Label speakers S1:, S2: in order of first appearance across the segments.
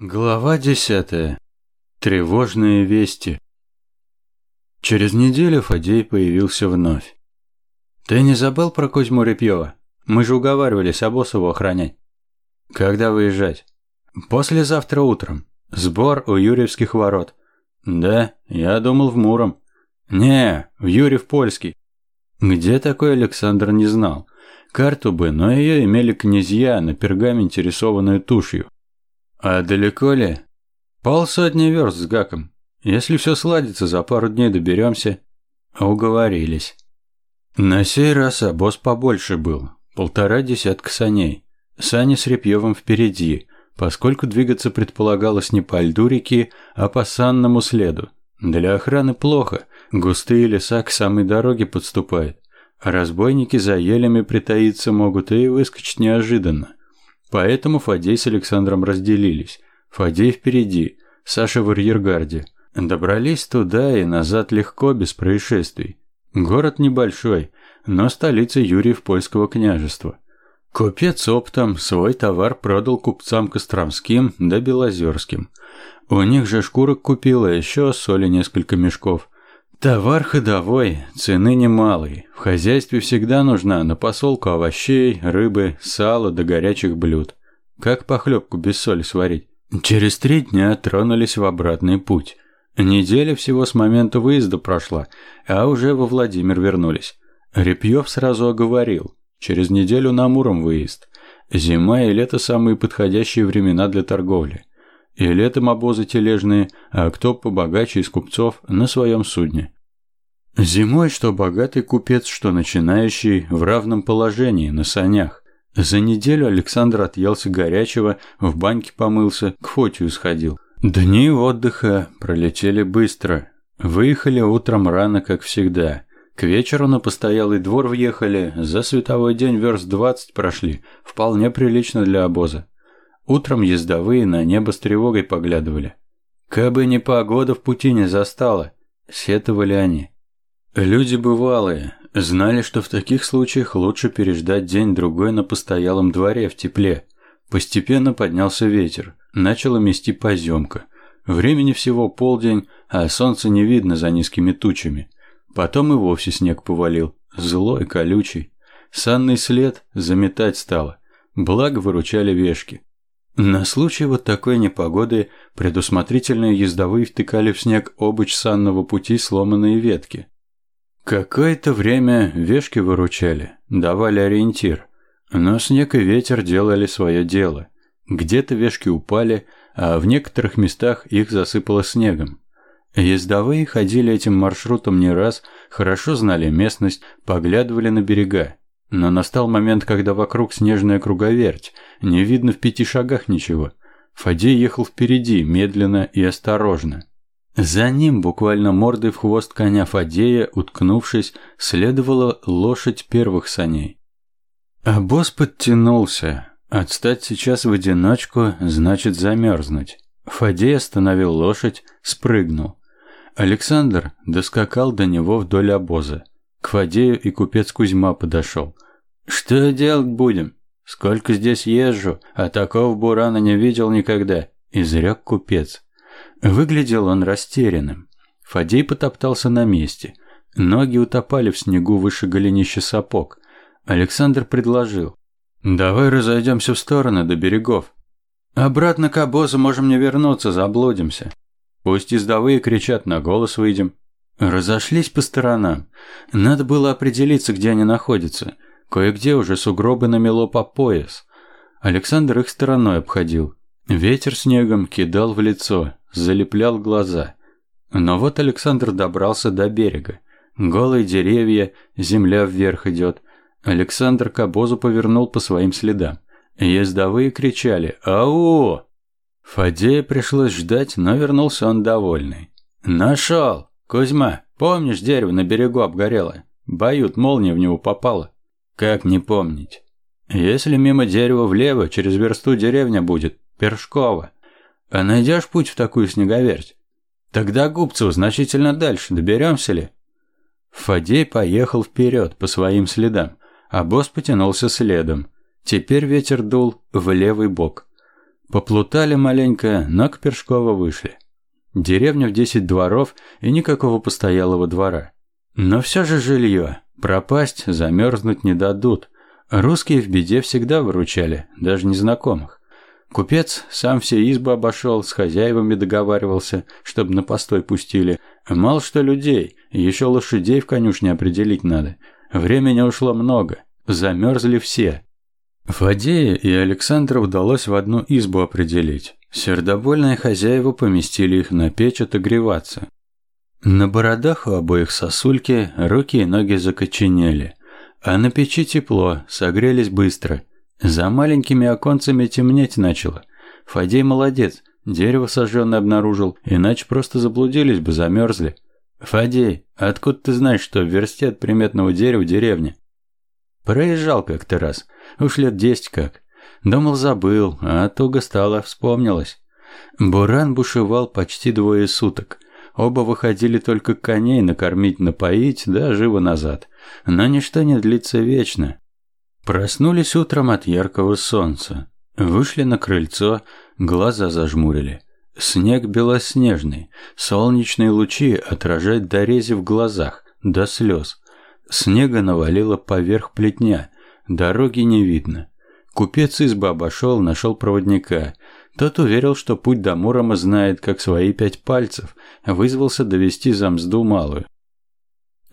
S1: Глава десятая. Тревожные вести. Через неделю Фадей появился вновь. «Ты не забыл про Кузьму Репьева? Мы же уговаривались Абосову охранять». «Когда выезжать?» «Послезавтра утром. Сбор у Юрьевских ворот». «Да, я думал в Муром». «Не, в Юрьев-Польский». Где такой Александр не знал. Карту бы, но ее имели князья на пергаменте, рисованную тушью. А далеко ли? Полсотни верст с гаком. Если все сладится, за пару дней доберемся. Уговорились. На сей раз обоз побольше был. Полтора десятка саней. Сани с Репьевым впереди, поскольку двигаться предполагалось не по льду реки, а по санному следу. Для охраны плохо. Густые леса к самой дороге подступают. Разбойники за елями притаиться могут и выскочить неожиданно. Поэтому Фадей с Александром разделились. Фадей впереди, Саша в арьергарде. Добрались туда и назад легко, без происшествий. Город небольшой, но столица Юрьев польского княжества. Купец оптом свой товар продал купцам Костромским да Белозерским. У них же шкурок купила еще соли несколько мешков. Товар ходовой, цены немалые. В хозяйстве всегда нужна на посолку овощей, рыбы, сала до горячих блюд. Как похлебку без соли сварить? Через три дня тронулись в обратный путь. Неделя всего с момента выезда прошла, а уже во Владимир вернулись. Репьев сразу оговорил. Через неделю на Муром выезд. Зима и лето самые подходящие времена для торговли. И летом обозы тележные, а кто побогаче из купцов на своем судне. Зимой что богатый купец, что начинающий в равном положении на санях. За неделю Александр отъелся горячего, в баньке помылся, к Фотию сходил. Дни отдыха пролетели быстро. Выехали утром рано, как всегда. К вечеру на постоялый двор въехали, за световой день верст двадцать прошли, вполне прилично для обоза. Утром ездовые на небо с тревогой поглядывали. Кабы не погода в пути не застала, сетовали они. Люди бывалые, знали, что в таких случаях лучше переждать день-другой на постоялом дворе в тепле. Постепенно поднялся ветер, начало мести поземка. Времени всего полдень, а солнца не видно за низкими тучами. Потом и вовсе снег повалил, злой, колючий. Санный след заметать стало, благо выручали вешки. На случай вот такой непогоды предусмотрительные ездовые втыкали в снег обуч санного пути сломанные ветки. Какое-то время вешки выручали, давали ориентир, но снег и ветер делали свое дело. Где-то вешки упали, а в некоторых местах их засыпало снегом. Ездовые ходили этим маршрутом не раз, хорошо знали местность, поглядывали на берега. Но настал момент, когда вокруг снежная круговерть, не видно в пяти шагах ничего. Фадей ехал впереди, медленно и осторожно. За ним, буквально мордой в хвост коня Фадея, уткнувшись, следовала лошадь первых саней. А босс подтянулся. Отстать сейчас в одиночку значит замерзнуть. Фадей остановил лошадь, спрыгнул. Александр доскакал до него вдоль обоза. К Фадею и купец Кузьма подошел. «Что делать будем? Сколько здесь езжу, а такого бурана не видел никогда», – изрек купец. Выглядел он растерянным. Фадей потоптался на месте. Ноги утопали в снегу выше голенища сапог. Александр предложил. «Давай разойдемся в стороны до берегов. Обратно к обозу можем не вернуться, заблудимся. Пусть издовые кричат, на голос выйдем». Разошлись по сторонам. Надо было определиться, где они находятся. Кое-где уже сугробы намело по пояс. Александр их стороной обходил. Ветер снегом кидал в лицо, залеплял глаза. Но вот Александр добрался до берега. Голые деревья, земля вверх идет. Александр к обозу повернул по своим следам. Ездовые кричали «Ау!». Фадея пришлось ждать, но вернулся он довольный. «Нашел! Кузьма, помнишь, дерево на берегу обгорело? Бают, молния в него попала. Как не помнить? Если мимо дерева влево, через версту деревня будет, Першкова. А найдешь путь в такую снеговерть? Тогда Губцев значительно дальше, доберемся ли? Фадей поехал вперед по своим следам, а босс потянулся следом. Теперь ветер дул в левый бок. Поплутали маленько, но к Першково вышли. Деревня в десять дворов и никакого постоялого двора. Но все же жилье. Пропасть, замерзнуть не дадут. Русские в беде всегда выручали, даже незнакомых. Купец сам все избы обошел, с хозяевами договаривался, чтобы на постой пустили. Мало что людей, еще лошадей в конюшне определить надо. Времени ушло много, замерзли все. Фадея и Александра удалось в одну избу определить. Сердобольные хозяева поместили их на печь отогреваться. На бородах у обоих сосульки, руки и ноги закоченели. А на печи тепло, согрелись быстро. За маленькими оконцами темнеть начало. Фадей молодец, дерево сожженное обнаружил, иначе просто заблудились бы, замерзли. «Фадей, откуда ты знаешь, что в версте от приметного дерева деревня?» «Проезжал как-то раз. Уж лет десять как. Думал, забыл, а туго стало, вспомнилось. Буран бушевал почти двое суток. Оба выходили только коней накормить, напоить, да живо назад. Но ничто не длится вечно. Проснулись утром от яркого солнца. Вышли на крыльцо, глаза зажмурили. Снег белоснежный, солнечные лучи отражают дорези в глазах, до слез. Снега навалило поверх плетня, дороги не видно. Купец избы обошел, нашел проводника. Тот уверил, что путь до Мурома знает, как свои пять пальцев, вызвался довести замзду малую.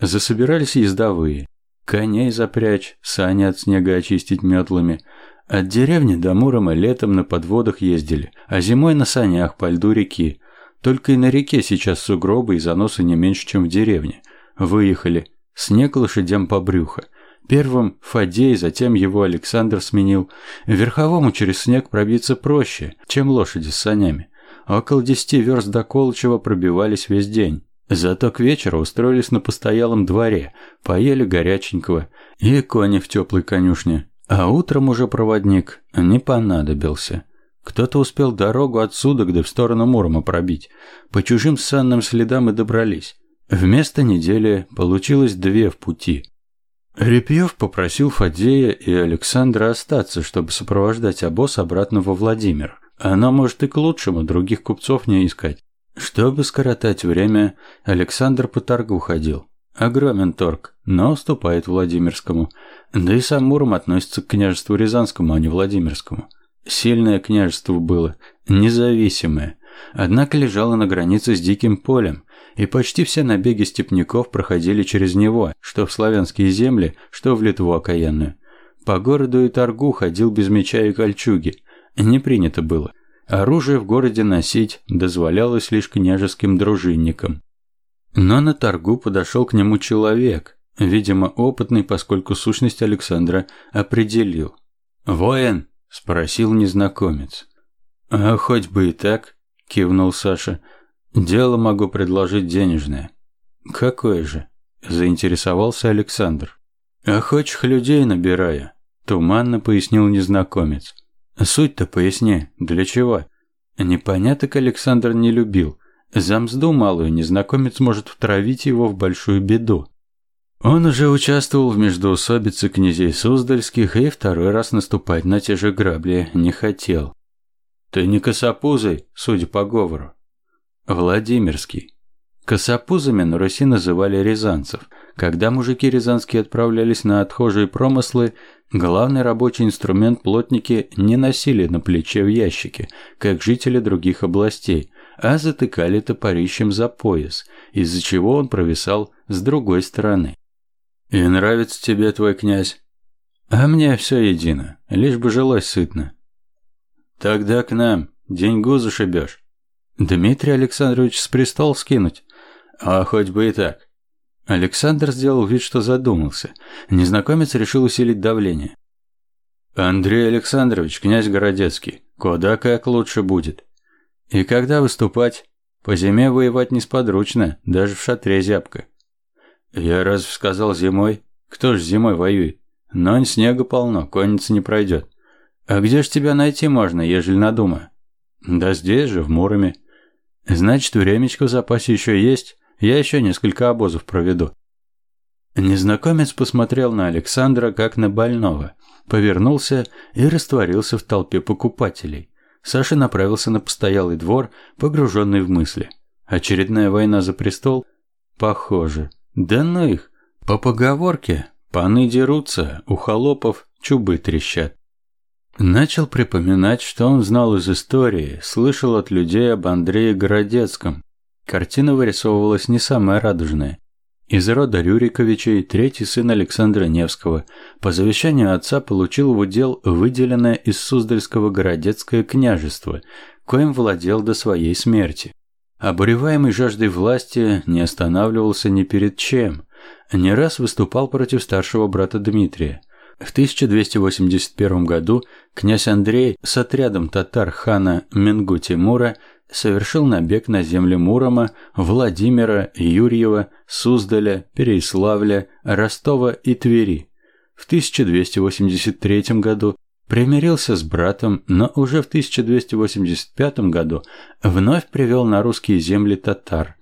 S1: Засобирались ездовые. Коней запрячь, сани от снега очистить метлами. От деревни до Мурома летом на подводах ездили, а зимой на санях по льду реки. Только и на реке сейчас сугробы и заносы не меньше, чем в деревне. Выехали. Снег лошадям по брюхо. Первым Фадей, затем его Александр сменил. Верховому через снег пробиться проще, чем лошади с санями. Около десяти верст до Колычева пробивались весь день. Зато к вечеру устроились на постоялом дворе, поели горяченького и кони в теплой конюшне. А утром уже проводник не понадобился. Кто-то успел дорогу отсюда, где в сторону Мурома пробить. По чужим санным следам и добрались. Вместо недели получилось две в пути. Репьев попросил Фадея и Александра остаться, чтобы сопровождать обоз обратно во Владимир. Оно может и к лучшему, других купцов не искать. Чтобы скоротать время, Александр по торгу ходил. Огромен торг, но уступает Владимирскому. Да и сам Муром относится к княжеству Рязанскому, а не Владимирскому. Сильное княжество было, независимое. Однако лежало на границе с диким полем, и почти все набеги степняков проходили через него, что в славянские земли, что в Литву окаянную. По городу и торгу ходил без меча и кольчуги. Не принято было. Оружие в городе носить дозволялось лишь княжеским дружинникам. Но на торгу подошел к нему человек, видимо, опытный, поскольку сущность Александра определил. «Воин?» – спросил незнакомец. «А хоть бы и так», – кивнул Саша – Дело могу предложить денежное. Какое же? Заинтересовался Александр. Охочих людей набираю, туманно пояснил незнакомец. Суть-то поясни, для чего? Непоняток Александр не любил. За мзду малую незнакомец может втравить его в большую беду. Он уже участвовал в междоусобице князей Суздальских и второй раз наступать на те же грабли не хотел. Ты не косопузый, судя по говору. Владимирский. Косопузами на Руси называли рязанцев. Когда мужики рязанские отправлялись на отхожие промыслы, главный рабочий инструмент плотники не носили на плече в ящике, как жители других областей, а затыкали топорищем за пояс, из-за чего он провисал с другой стороны. «И нравится тебе твой князь?» «А мне все едино, лишь бы жилось сытно». «Тогда к нам, деньгу зашибешь». Дмитрий Александрович с престола скинуть? А хоть бы и так. Александр сделал вид, что задумался. Незнакомец решил усилить давление. Андрей Александрович, князь Городецкий, куда как лучше будет. И когда выступать? По зиме воевать несподручно, даже в шатре зябко. Я разве сказал зимой? Кто ж зимой воюет? Нонь снега полно, конница не пройдет. А где ж тебя найти можно, ежели надумаю? Да здесь же, в Муроме. Значит, времечко в запасе еще есть. Я еще несколько обозов проведу. Незнакомец посмотрел на Александра как на больного, повернулся и растворился в толпе покупателей. Саша направился на постоялый двор, погруженный в мысли. Очередная война за престол? Похоже. Да ну их. По поговорке, паны дерутся, у холопов чубы трещат. Начал припоминать, что он знал из истории, слышал от людей об Андрее Городецком. Картина вырисовывалась не самая радужная. Из рода Рюриковичей третий сын Александра Невского по завещанию отца получил в удел выделенное из Суздальского Городецкое княжество, коим владел до своей смерти. Обуреваемый жаждой власти не останавливался ни перед чем, не раз выступал против старшего брата Дмитрия. В 1281 году князь Андрей с отрядом татар хана Менгу Тимура совершил набег на земли Мурома, Владимира, Юрьева, Суздаля, Переяславля, Ростова и Твери. В 1283 году примирился с братом, но уже в 1285 году вновь привел на русские земли татар.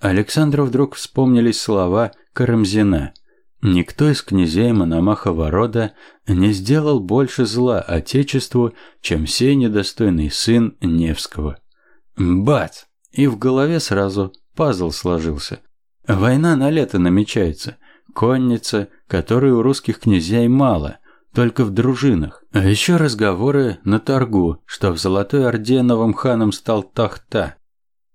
S1: Александру вдруг вспомнились слова Карамзина – Никто из князей Мономахова рода не сделал больше зла Отечеству, чем сей недостойный сын Невского. Бац! И в голове сразу пазл сложился. Война на лето намечается. Конница, которой у русских князей мало, только в дружинах. А еще разговоры на торгу, что в Золотой Орде новым ханом стал Тахта.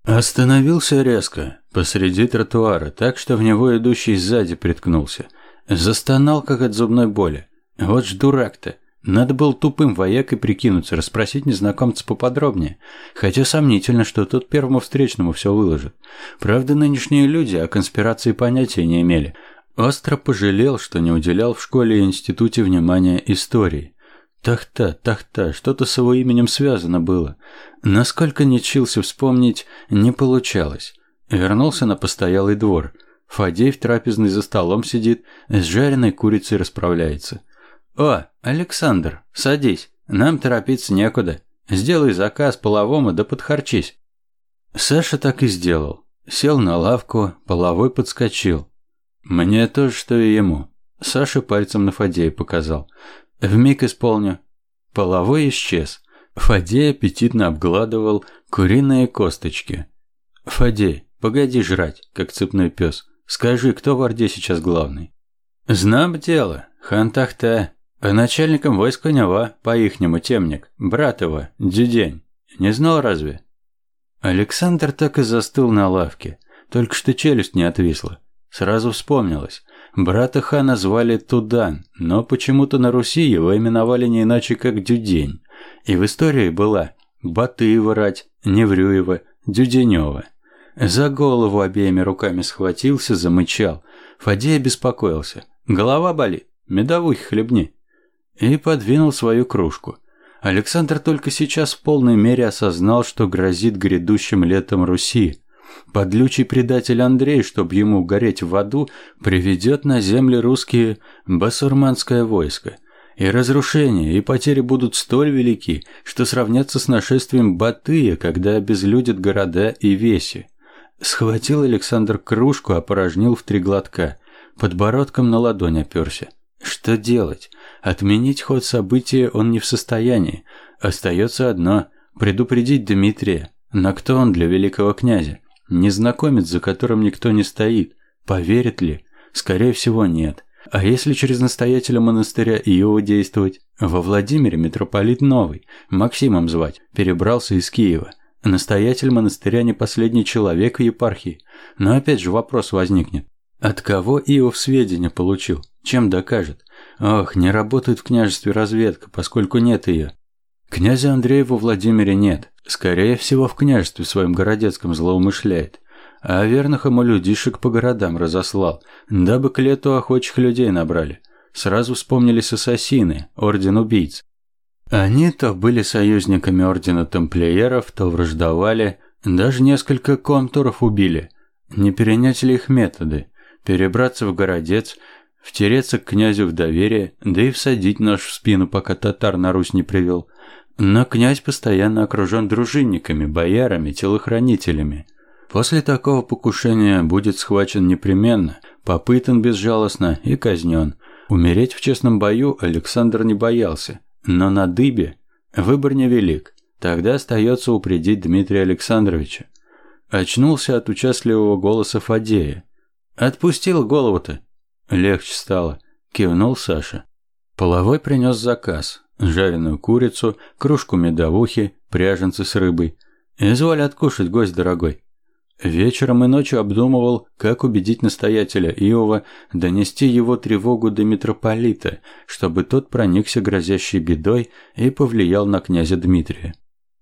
S1: Остановился резко, посреди тротуара, так что в него идущий сзади приткнулся. Застонал, как от зубной боли. Вот ж дурак-то. Надо было тупым воякой прикинуться, расспросить незнакомца поподробнее. Хотя сомнительно, что тот первому встречному все выложит. Правда, нынешние люди о конспирации понятия не имели. Остро пожалел, что не уделял в школе и институте внимания истории. Тахта, Тахта, что-то с его именем связано было. Насколько не чился вспомнить, не получалось. Вернулся на постоялый двор. Фадей в трапезной за столом сидит, с жареной курицей расправляется. «О, Александр, садись, нам торопиться некуда. Сделай заказ половому да подхарчись». Саша так и сделал. Сел на лавку, половой подскочил. «Мне то что и ему». Саша пальцем на Фадея показал. Вмиг исполню. Половой исчез. Фадей аппетитно обгладывал куриные косточки. Фадей, погоди жрать, как цепной пес. Скажи, кто в Орде сейчас главный? Знам дело, хан Тахта. А начальником войска Нева, по-ихнему темник, брат его, Дюдень. Не знал разве? Александр так и застыл на лавке. Только что челюсть не отвисла. Сразу вспомнилось. Брата хана звали Тудан, но почему-то на Руси его именовали не иначе, как Дюдень. И в истории была Батыева рать, Неврюева, Дюденева. За голову обеими руками схватился, замычал. Фадея беспокоился. Голова болит, медовухи хлебни. И подвинул свою кружку. Александр только сейчас в полной мере осознал, что грозит грядущим летом Руси. Подлючий предатель Андрей, чтобы ему гореть в аду, приведет на земли русские басурманское войско. И разрушения, и потери будут столь велики, что сравнятся с нашествием Батыя, когда обезлюдят города и веси. Схватил Александр кружку, опорожнил в три глотка. Подбородком на ладонь оперся. Что делать? Отменить ход события он не в состоянии. Остается одно – предупредить Дмитрия. Но кто он для великого князя? Незнакомец, за которым никто не стоит. Поверит ли? Скорее всего, нет. А если через настоятеля монастыря Иова действовать? Во Владимире митрополит новый, Максимом звать, перебрался из Киева. Настоятель монастыря не последний человек в епархии. Но опять же вопрос возникнет. От кого Иов сведения получил? Чем докажет? Ох, не работает в княжестве разведка, поскольку нет ее. Князя Андрея во Владимире нет. Скорее всего, в княжестве своем городецком злоумышляет. А верных ему людишек по городам разослал, дабы к лету охочих людей набрали. Сразу вспомнились ассасины, орден убийц. Они то были союзниками ордена тамплиеров, то враждовали, даже несколько контуров убили. Не перенять ли их методы? Перебраться в городец, втереться к князю в доверие, да и всадить нож в спину, пока татар на Русь не привел – но князь постоянно окружен дружинниками, боярами, телохранителями. После такого покушения будет схвачен непременно, попытан безжалостно и казнен. Умереть в честном бою Александр не боялся, но на дыбе выбор невелик. Тогда остается упредить Дмитрия Александровича. Очнулся от участливого голоса Фадея. «Отпустил голову-то!» Легче стало. Кивнул Саша. Половой принес заказ. Жареную курицу, кружку медовухи, пряженцы с рыбой. «Изволь откушать, гость дорогой». Вечером и ночью обдумывал, как убедить настоятеля Иова донести его тревогу до митрополита, чтобы тот проникся грозящей бедой и повлиял на князя Дмитрия.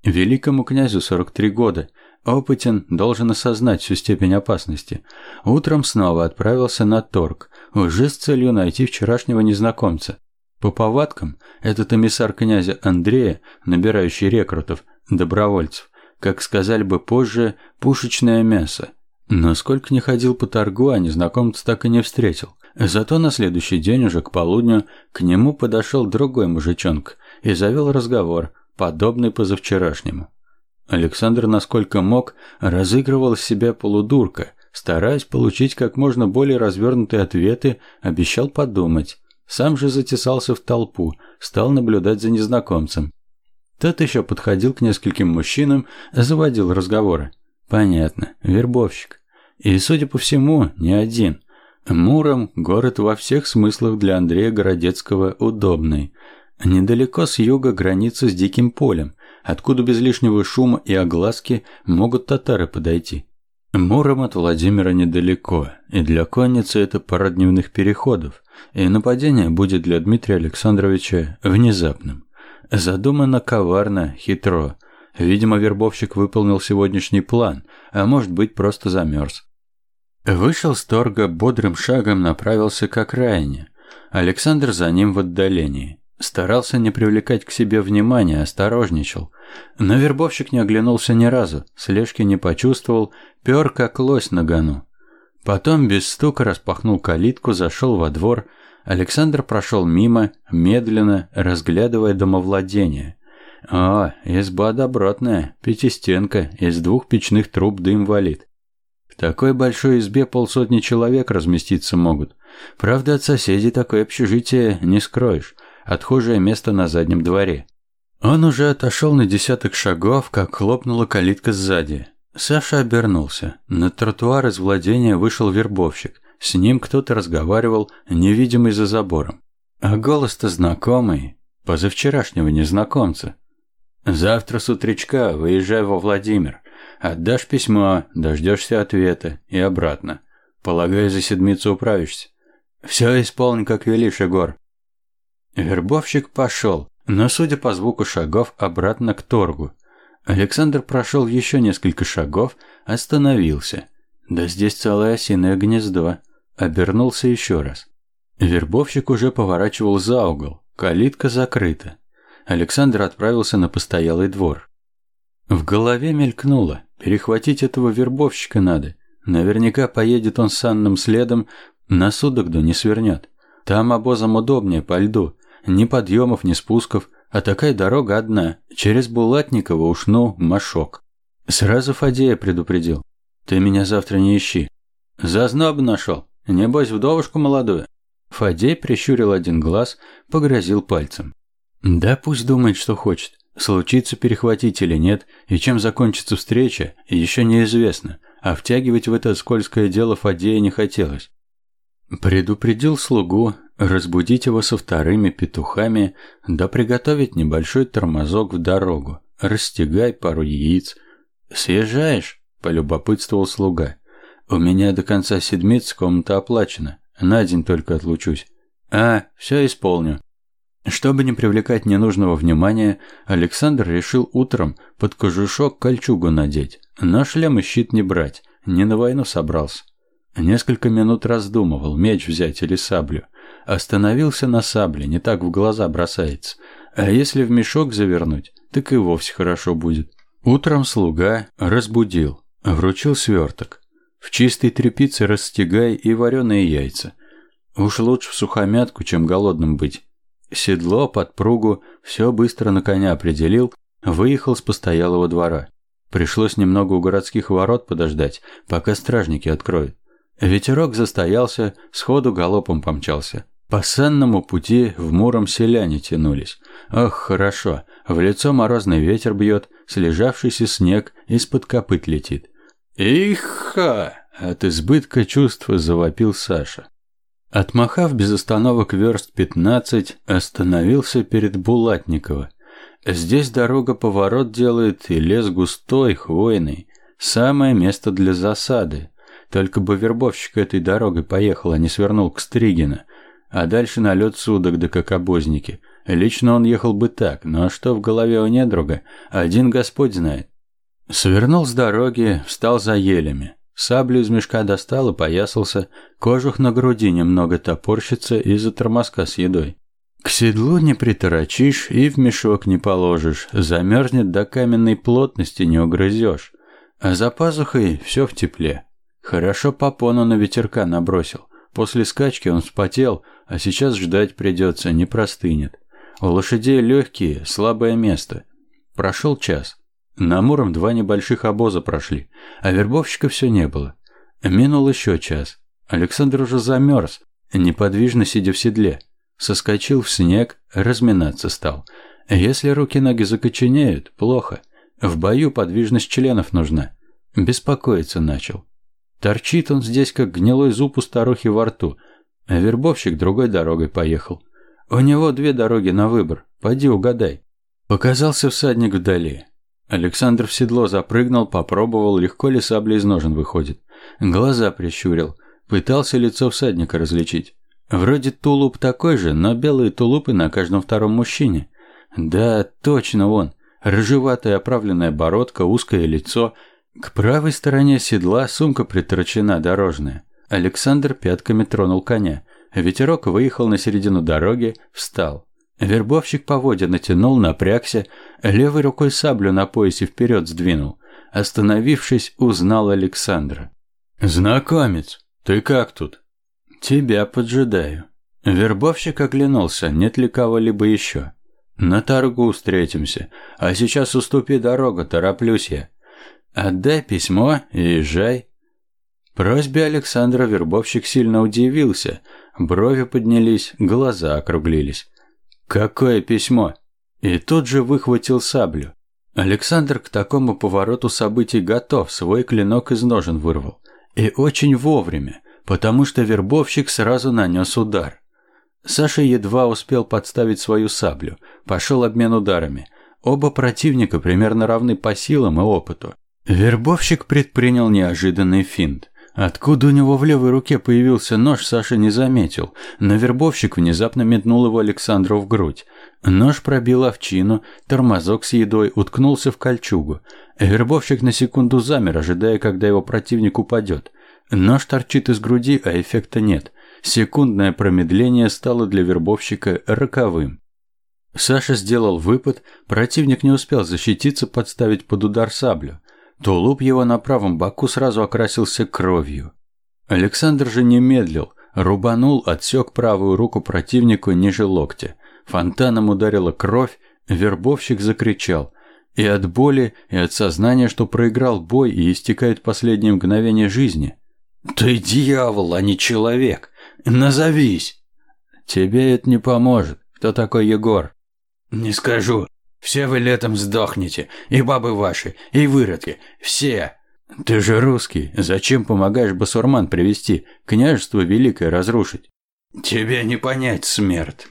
S1: Великому князю 43 года, опытен, должен осознать всю степень опасности. Утром снова отправился на торг, уже с целью найти вчерашнего незнакомца. По повадкам, этот эмиссар князя Андрея, набирающий рекрутов, добровольцев, как сказали бы позже, пушечное мясо. Но сколько не ходил по торгу, а незнакомца так и не встретил. Зато на следующий день уже к полудню к нему подошел другой мужичонка и завел разговор, подобный позавчерашнему. Александр, насколько мог, разыгрывал себя полудурка, стараясь получить как можно более развернутые ответы, обещал подумать. Сам же затесался в толпу, стал наблюдать за незнакомцем. Тот еще подходил к нескольким мужчинам, заводил разговоры. Понятно, вербовщик. И, судя по всему, не один. Муром – город во всех смыслах для Андрея Городецкого удобный. Недалеко с юга граница с диким полем, откуда без лишнего шума и огласки могут татары подойти. Муром от Владимира недалеко, и для конницы это пара дневных переходов, и нападение будет для Дмитрия Александровича внезапным. Задумано коварно, хитро. Видимо, вербовщик выполнил сегодняшний план, а может быть, просто замерз. Вышел с торга, бодрым шагом направился к окраине. Александр за ним в отдалении. Старался не привлекать к себе внимания, осторожничал. Но вербовщик не оглянулся ни разу, слежки не почувствовал, пер как лось на гону. Потом без стука распахнул калитку, зашел во двор, Александр прошел мимо, медленно, разглядывая домовладение. О, изба добротная, пятистенка, из двух печных труб дым валит. В такой большой избе полсотни человек разместиться могут. Правда, от соседей такое общежитие не скроешь. Отхожее место на заднем дворе. Он уже отошел на десяток шагов, как хлопнула калитка сзади. Саша обернулся. На тротуар из владения вышел вербовщик. С ним кто-то разговаривал, невидимый за забором. А голос-то знакомый, позавчерашнего незнакомца. «Завтра с утречка выезжай во Владимир. Отдашь письмо, дождешься ответа и обратно. Полагаю, за седмицу управишься. Все исполни, как велишь, Егор». Вербовщик пошел, но, судя по звуку шагов, обратно к торгу. Александр прошел еще несколько шагов, остановился. Да здесь целое осиное гнездо. Обернулся еще раз. Вербовщик уже поворачивал за угол. Калитка закрыта. Александр отправился на постоялый двор. В голове мелькнуло. Перехватить этого вербовщика надо. Наверняка поедет он с Анным следом, на Судогду не свернет. Там обозом удобнее по льду. Ни подъемов, ни спусков, а такая дорога одна. Через Булатниково ушну Машок. Сразу Фадея предупредил. Ты меня завтра не ищи. Зазноб нашел. Небось, вдовушку молодую?» Фадей прищурил один глаз, погрозил пальцем. «Да пусть думает, что хочет. Случится перехватить или нет, и чем закончится встреча, еще неизвестно, а втягивать в это скользкое дело Фадея не хотелось. Предупредил слугу разбудить его со вторыми петухами, да приготовить небольшой тормозок в дорогу, расстегай пару яиц. «Съезжаешь?» – полюбопытствовал слуга. «У меня до конца седмицы комната оплачена. На день только отлучусь». «А, все исполню». Чтобы не привлекать ненужного внимания, Александр решил утром под кожушок кольчугу надеть, но шлем и щит не брать, не на войну собрался. Несколько минут раздумывал, меч взять или саблю. Остановился на сабле, не так в глаза бросается. А если в мешок завернуть, так и вовсе хорошо будет. Утром слуга разбудил, вручил сверток. В чистой тряпице расстегай и вареные яйца. Уж лучше в сухомятку, чем голодным быть. Седло, подпругу, все быстро на коня определил, выехал с постоялого двора. Пришлось немного у городских ворот подождать, пока стражники откроют. Ветерок застоялся, сходу галопом помчался. По санному пути в муром селяне тянулись. Ох, хорошо, в лицо морозный ветер бьет, слежавшийся снег из-под копыт летит. «Иха!» – от избытка чувства завопил Саша. Отмахав без остановок верст пятнадцать, остановился перед Булатниково. Здесь дорога поворот делает, и лес густой, хвойный. Самое место для засады. Только бы вербовщик этой дорогой поехал, а не свернул к Стригина. А дальше налет судок, да как обозники. Лично он ехал бы так, но что в голове у недруга, один Господь знает. Свернул с дороги, встал за елями. Саблю из мешка достал и поясался, кожух на груди немного топорщится из-за тормозка с едой. К седлу не приторочишь и в мешок не положишь, замерзнет до каменной плотности не угрызешь. А за пазухой все в тепле. Хорошо попону на ветерка набросил. После скачки он вспотел, а сейчас ждать придется, не простынет. У лошадей легкие, слабое место. Прошел час. На Муром два небольших обоза прошли, а вербовщика все не было. Минул еще час. Александр уже замерз, неподвижно сидя в седле. Соскочил в снег, разминаться стал. Если руки-ноги закоченеют, плохо. В бою подвижность членов нужна. Беспокоиться начал. Торчит он здесь, как гнилой зуб у старухи во рту. А вербовщик другой дорогой поехал. У него две дороги на выбор. Пойди угадай. Показался всадник вдали. Александр в седло запрыгнул, попробовал, легко ли сабля из ножен выходит. Глаза прищурил. Пытался лицо всадника различить. Вроде тулуп такой же, но белые тулупы на каждом втором мужчине. Да, точно он. Рыжеватая оправленная бородка, узкое лицо – к правой стороне седла сумка приторочена дорожная. Александр пятками тронул коня. Ветерок выехал на середину дороги, встал. Вербовщик поводья натянул, напрягся, левой рукой саблю на поясе вперед сдвинул. Остановившись, узнал Александра. «Знакомец, ты как тут?» «Тебя поджидаю». Вербовщик оглянулся, нет ли кого-либо еще. «На торгу встретимся, а сейчас уступи дорогу, тороплюсь я». «Отдай письмо и езжай». Просьбе Александра вербовщик сильно удивился. Брови поднялись, глаза округлились. «Какое письмо?» И тут же выхватил саблю. Александр к такому повороту событий готов, свой клинок из ножен вырвал. И очень вовремя, потому что вербовщик сразу нанес удар. Саша едва успел подставить свою саблю. Пошел обмен ударами. Оба противника примерно равны по силам и опыту. Вербовщик предпринял неожиданный финт. Откуда у него в левой руке появился нож, Саша не заметил, но вербовщик внезапно метнул его Александру в грудь. Нож пробил овчину, тормозок с едой уткнулся в кольчугу. Вербовщик на секунду замер, ожидая, когда его противник упадет. Нож торчит из груди, а эффекта нет. Секундное промедление стало для вербовщика роковым. Саша сделал выпад, противник не успел защититься, подставить под удар саблю. Тулуп его на правом боку сразу окрасился кровью. Александр же не медлил, рубанул, отсек правую руку противнику ниже локтя. Фонтаном ударила кровь, вербовщик закричал. И от боли, и от сознания, что проиграл бой и истекает последние мгновения жизни. «Ты дьявол, а не человек! Назовись!» «Тебе это не поможет. Кто такой Егор?» «Не скажу. Все вы летом сдохнете, и бабы ваши, и выродки, все. Ты же русский, зачем помогаешь басурман привести, княжество великое разрушить? Тебе не понять, смерть.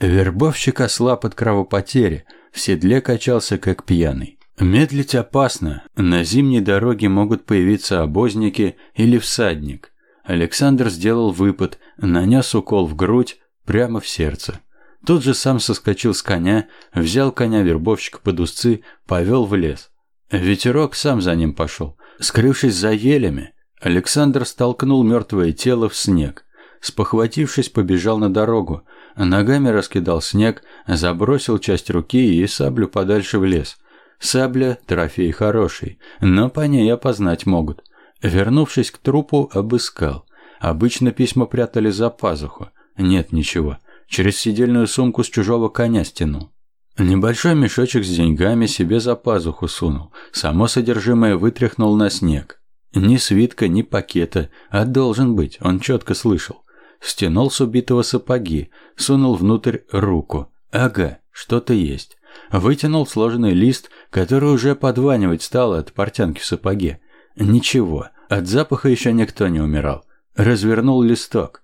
S1: Вербовщик ослаб от кровопотери, в седле качался как пьяный. Медлить опасно, на зимней дороге могут появиться обозники или всадник. Александр сделал выпад, нанес укол в грудь, прямо в сердце. Тут же сам соскочил с коня, взял коня вербовщика под узцы, повел в лес. Ветерок сам за ним пошел. Скрывшись за елями, Александр столкнул мертвое тело в снег. Спохватившись, побежал на дорогу. Ногами раскидал снег, забросил часть руки и саблю подальше в лес. Сабля – трофей хороший, но по ней опознать могут. Вернувшись к трупу, обыскал. Обычно письма прятали за пазуху. Нет ничего. Через сидельную сумку с чужого коня стянул. Небольшой мешочек с деньгами себе за пазуху сунул. Само содержимое вытряхнул на снег. Ни свитка, ни пакета, а должен быть, он четко слышал. стянул с убитого сапоги, сунул внутрь руку. Ага, что-то есть. Вытянул сложенный лист, который уже подванивать стал от портянки в сапоге. Ничего, от запаха еще никто не умирал. Развернул листок.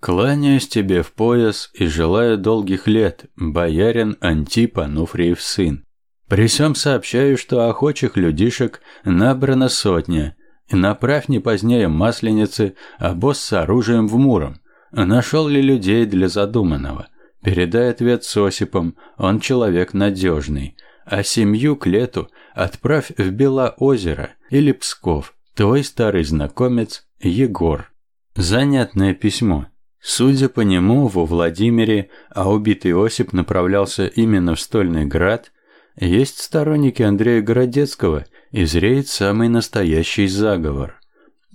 S1: «Кланяюсь тебе в пояс и желаю долгих лет, боярин Антип Ануфриев сын. При всем сообщаю, что охочих людишек набрано сотня. Направь не позднее масленицы, а босс с оружием в Муром. Нашел ли людей для задуманного? Передай ответ с Осипом, он человек надежный. А семью к лету отправь в Белоозеро или Псков, твой старый знакомец Егор. Занятное письмо. Судя по нему, во Владимире, а убитый Осип направлялся именно в Стольный Град, есть сторонники Андрея Городецкого и зреет самый настоящий заговор.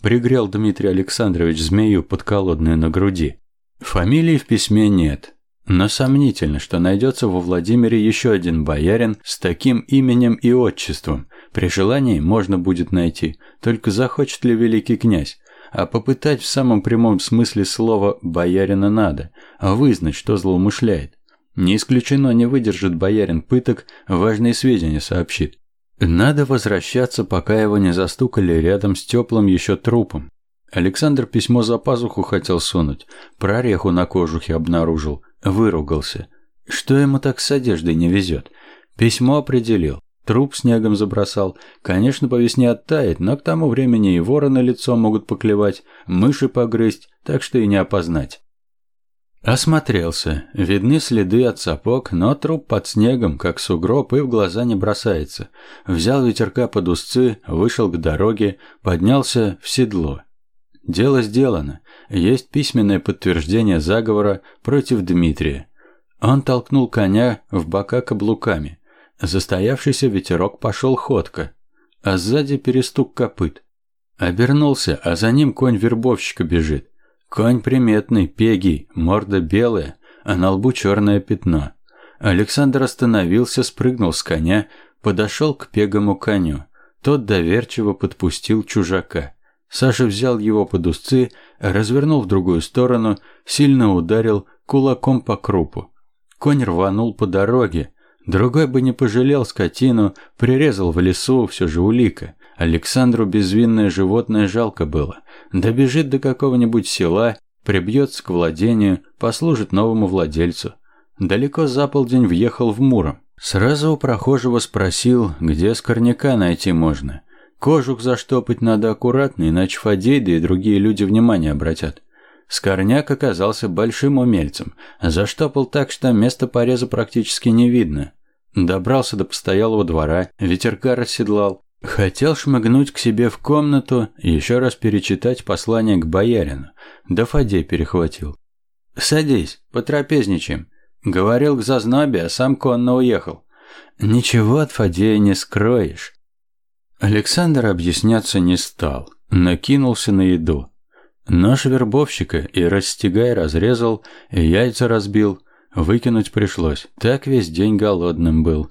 S1: Пригрел Дмитрий Александрович змею подколодную на груди. Фамилии в письме нет, но сомнительно, что найдется во Владимире еще один боярин с таким именем и отчеством. При желании можно будет найти, только захочет ли великий князь. А попытать в самом прямом смысле слова «боярина» надо, а вызнать, что злоумышляет. Не исключено, не выдержит боярин пыток, важные сведения сообщит. Надо возвращаться, пока его не застукали рядом с теплым еще трупом. Александр письмо за пазуху хотел сунуть, прореху на кожухе обнаружил, выругался. Что ему так с одеждой не везет? Письмо определил, труп снегом забросал. Конечно, по весне оттает, но к тому времени и вороны лицо могут поклевать, мыши погрызть, так что и не опознать. Осмотрелся. Видны следы от сапог, но труп под снегом, как сугроб, и в глаза не бросается. Взял ветерка под узцы, вышел к дороге, поднялся в седло. Дело сделано. Есть письменное подтверждение заговора против Дмитрия. Он толкнул коня в бока каблуками. Застоявшийся ветерок пошел ходко, а сзади перестук копыт. Обернулся, а за ним конь вербовщика бежит. Конь приметный, пегий, морда белая, а на лбу черное пятно. Александр остановился, спрыгнул с коня, подошел к пегому коню. Тот доверчиво подпустил чужака. Саша взял его под узцы, развернул в другую сторону, сильно ударил кулаком по крупу. Конь рванул по дороге. Другой бы не пожалел скотину, прирезал в лесу, все же улика. Александру безвинное животное жалко было. Добежит до какого-нибудь села, прибьется к владению, послужит новому владельцу. Далеко за полдень въехал в Муром. Сразу у прохожего спросил, где скорняка найти можно. Кожух заштопать надо аккуратно, иначе Фадей, да и другие люди внимание обратят. Скорняк оказался большим умельцем. Заштопал так, что места пореза практически не видно. Добрался до постоялого двора, ветерка расседлал, Хотел шмыгнуть к себе в комнату и еще раз перечитать послание к боярину. Да Фадей перехватил. «Садись, потрапезничаем». Говорил к зазнобе, а сам конно уехал. «Ничего от Фадея не скроешь». Александр объясняться не стал, накинулся на еду. Нож вербовщика и расстегай разрезал, и яйца разбил. Выкинуть пришлось, так весь день голодным был.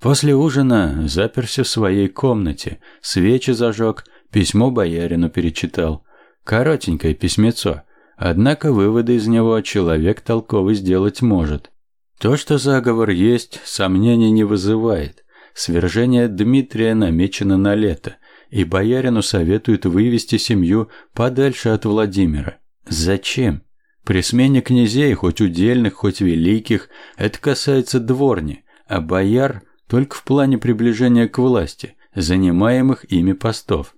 S1: После ужина заперся в своей комнате, свечи зажег, письмо боярину перечитал. Коротенькое письмецо, однако выводы из него человек толковый сделать может. То, что заговор есть, сомнений не вызывает. Свержение Дмитрия намечено на лето, и боярину советуют вывести семью подальше от Владимира. Зачем? При смене князей, хоть удельных, хоть великих, это касается дворни, а бояр только в плане приближения к власти, занимаемых ими постов.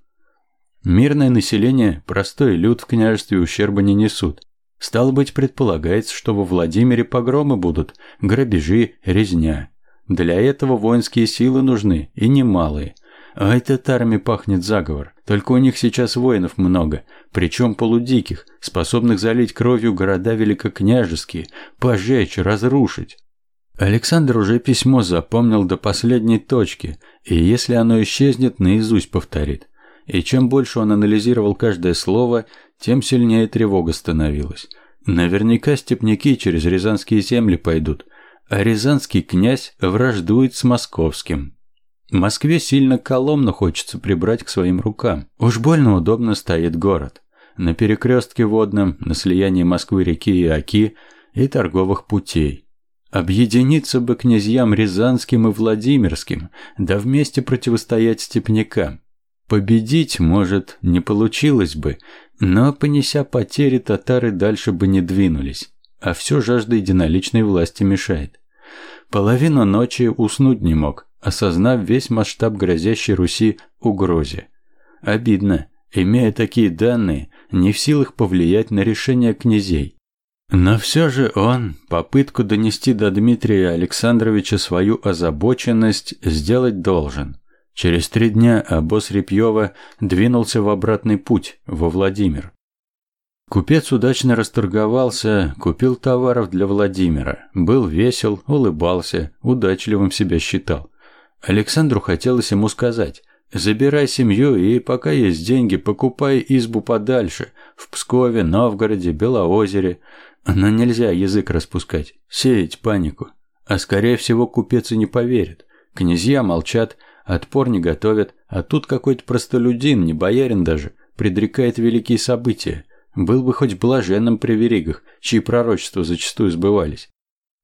S1: Мирное население, простой люд в княжестве ущерба не несут. Стало быть, предполагается, что во Владимире погромы будут, грабежи, резня. Для этого воинские силы нужны, и немалые. А это татарами пахнет заговор, только у них сейчас воинов много, причем полудиких, способных залить кровью города великокняжеские, пожечь, разрушить. Александр уже письмо запомнил до последней точки, и если оно исчезнет, наизусть повторит. И чем больше он анализировал каждое слово, тем сильнее тревога становилась. Наверняка степняки через рязанские земли пойдут, а рязанский князь враждует с московским. Москве сильно Коломну хочется прибрать к своим рукам. Уж больно удобно стоит город. на перекрестке водном, на слиянии Москвы-реки и Оки и торговых путей. Объединиться бы князьям Рязанским и Владимирским, да вместе противостоять степнякам. Победить, может, не получилось бы, но, понеся потери, татары дальше бы не двинулись, а все жажда единоличной власти мешает. Половину ночи уснуть не мог, осознав весь масштаб грозящей Руси угрозе. Обидно, имея такие данные, не в силах повлиять на решение князей. Но все же он попытку донести до Дмитрия Александровича свою озабоченность сделать должен. Через три дня обоз Репьева двинулся в обратный путь, во Владимир. Купец удачно расторговался, купил товаров для Владимира, был весел, улыбался, удачливым себя считал. Александру хотелось ему сказать «Забирай семью и, пока есть деньги, покупай избу подальше, в Пскове, Новгороде, Белоозере». Но нельзя язык распускать, сеять панику. А скорее всего купец и не поверит. Князья молчат, отпор не готовят, а тут какой-то простолюдин, не боярин даже, предрекает великие события. Был бы хоть блаженным при веригах, чьи пророчества зачастую сбывались.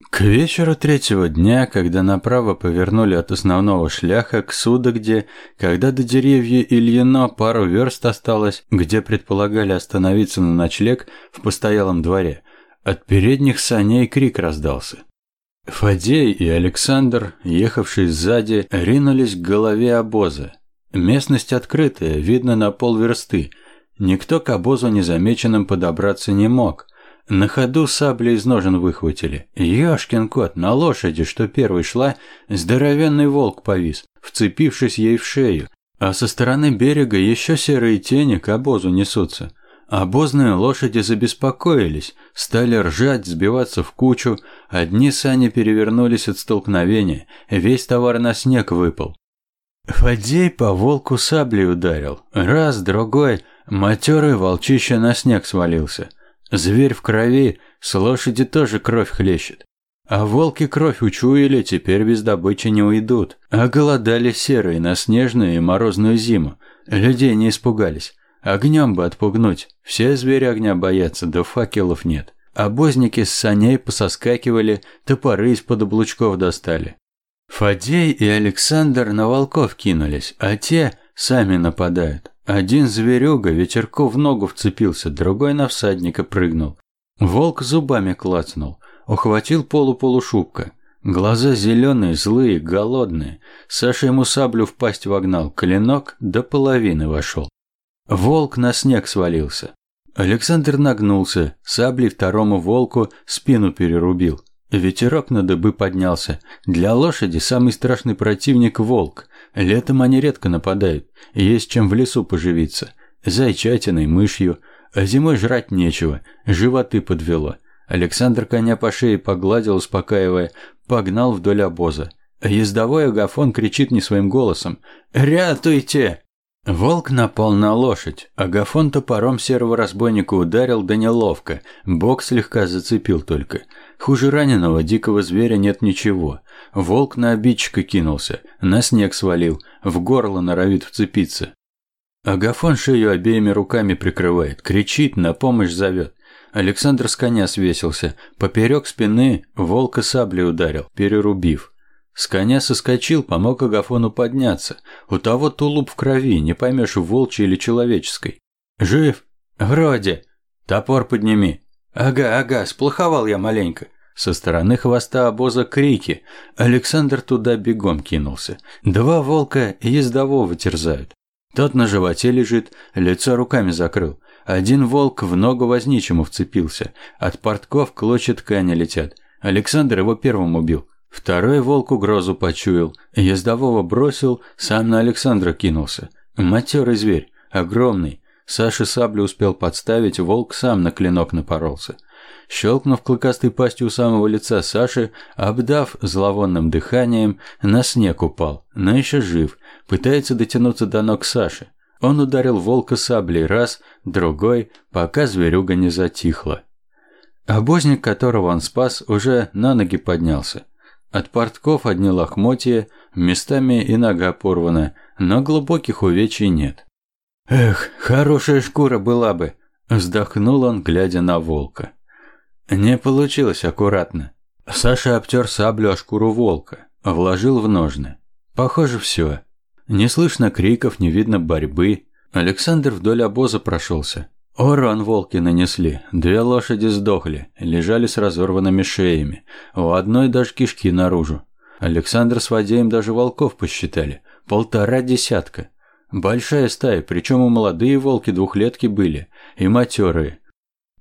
S1: К вечеру третьего дня, когда направо повернули от основного шляха к суда, где, когда до деревья Ильино пару верст осталось, где предполагали остановиться на ночлег в постоялом дворе, от передних саней крик раздался. Фадей и Александр, ехавшие сзади, ринулись к голове обоза. Местность открытая, видно на полверсты. Никто к обозу незамеченным подобраться не мог. На ходу сабли из ножен выхватили. Ёшкин кот, на лошади, что первой шла, здоровенный волк повис, вцепившись ей в шею. А со стороны берега еще серые тени к обозу несутся. Обозные лошади забеспокоились, стали ржать, сбиваться в кучу, одни сани перевернулись от столкновения, весь товар на снег выпал. Фадей по волку саблей ударил, раз, другой, матерый волчище на снег свалился. Зверь в крови, с лошади тоже кровь хлещет. А волки кровь учуяли, теперь без добычи не уйдут. А голодали серые на снежную и морозную зиму. Людей не испугались. Огнем бы отпугнуть. Все звери огня боятся, да факелов нет. Обозники с саней пососкакивали, топоры из-под облучков достали. Фадей и Александр на волков кинулись, а те сами нападают. Один зверюга ветерку в ногу вцепился, другой на всадника прыгнул. Волк зубами клацнул, ухватил полу-полушубка. Глаза зеленые, злые, голодные. Саша ему саблю в пасть вогнал, клинок до половины вошел. Волк на снег свалился. Александр нагнулся, саблей второму волку спину перерубил. Ветерок на дыбы поднялся. Для лошади самый страшный противник – волк. Летом они редко нападают, есть чем в лесу поживиться. Зайчатиной, мышью. А зимой жрать нечего, животы подвело. Александр коня по шее погладил, успокаивая, погнал вдоль обоза. Ездовой Агафон кричит не своим голосом «Рятуйте!» Волк напал на лошадь, а Гафон топором серого разбойника ударил, да неловко, бок слегка зацепил только. Хуже раненого дикого зверя нет ничего. Волк на обидчика кинулся, на снег свалил, в горло норовит вцепиться. Агафон шею обеими руками прикрывает, кричит, на помощь зовет. Александр с коня свесился, поперек спины волка саблей ударил, перерубив. С коня соскочил, помог Агафону подняться. У того тулуп в крови, не поймешь, волчьей или человеческой. «Жив?» «Вроде». «Топор подними». «Ага, ага, сплоховал я маленько». Со стороны хвоста обоза крики. Александр туда бегом кинулся. Два волка ездового терзают. Тот на животе лежит, лицо руками закрыл. Один волк в ногу возничему вцепился. От портков клочья ткани летят. Александр его первым убил. Второй волк угрозу почуял, ездового бросил, сам на Александра кинулся. Матерый зверь, огромный. Саша саблю успел подставить, волк сам на клинок напоролся. Щелкнув клыкастой пастью у самого лица Саши, обдав зловонным дыханием, на снег упал, но еще жив, пытается дотянуться до ног Саши. Он ударил волка саблей раз, другой, пока зверюга не затихла. Обозник, которого он спас, уже на ноги поднялся. От портков одни лохмотья, местами и нога порвана, но глубоких увечий нет. «Эх, хорошая шкура была бы!» Вздохнул он, глядя на волка. Не получилось аккуратно. Саша обтер саблю о шкуру волка, вложил в ножны. Похоже, все. Не слышно криков, не видно борьбы. Александр вдоль обоза прошелся. Урон волки нанесли. Две лошади сдохли, лежали с разорванными шеями. У одной даже кишки наружу. Александр с Вадеем даже волков посчитали. Полтора десятка. Большая стая, причем у молодые волки двухлетки были, и матерые.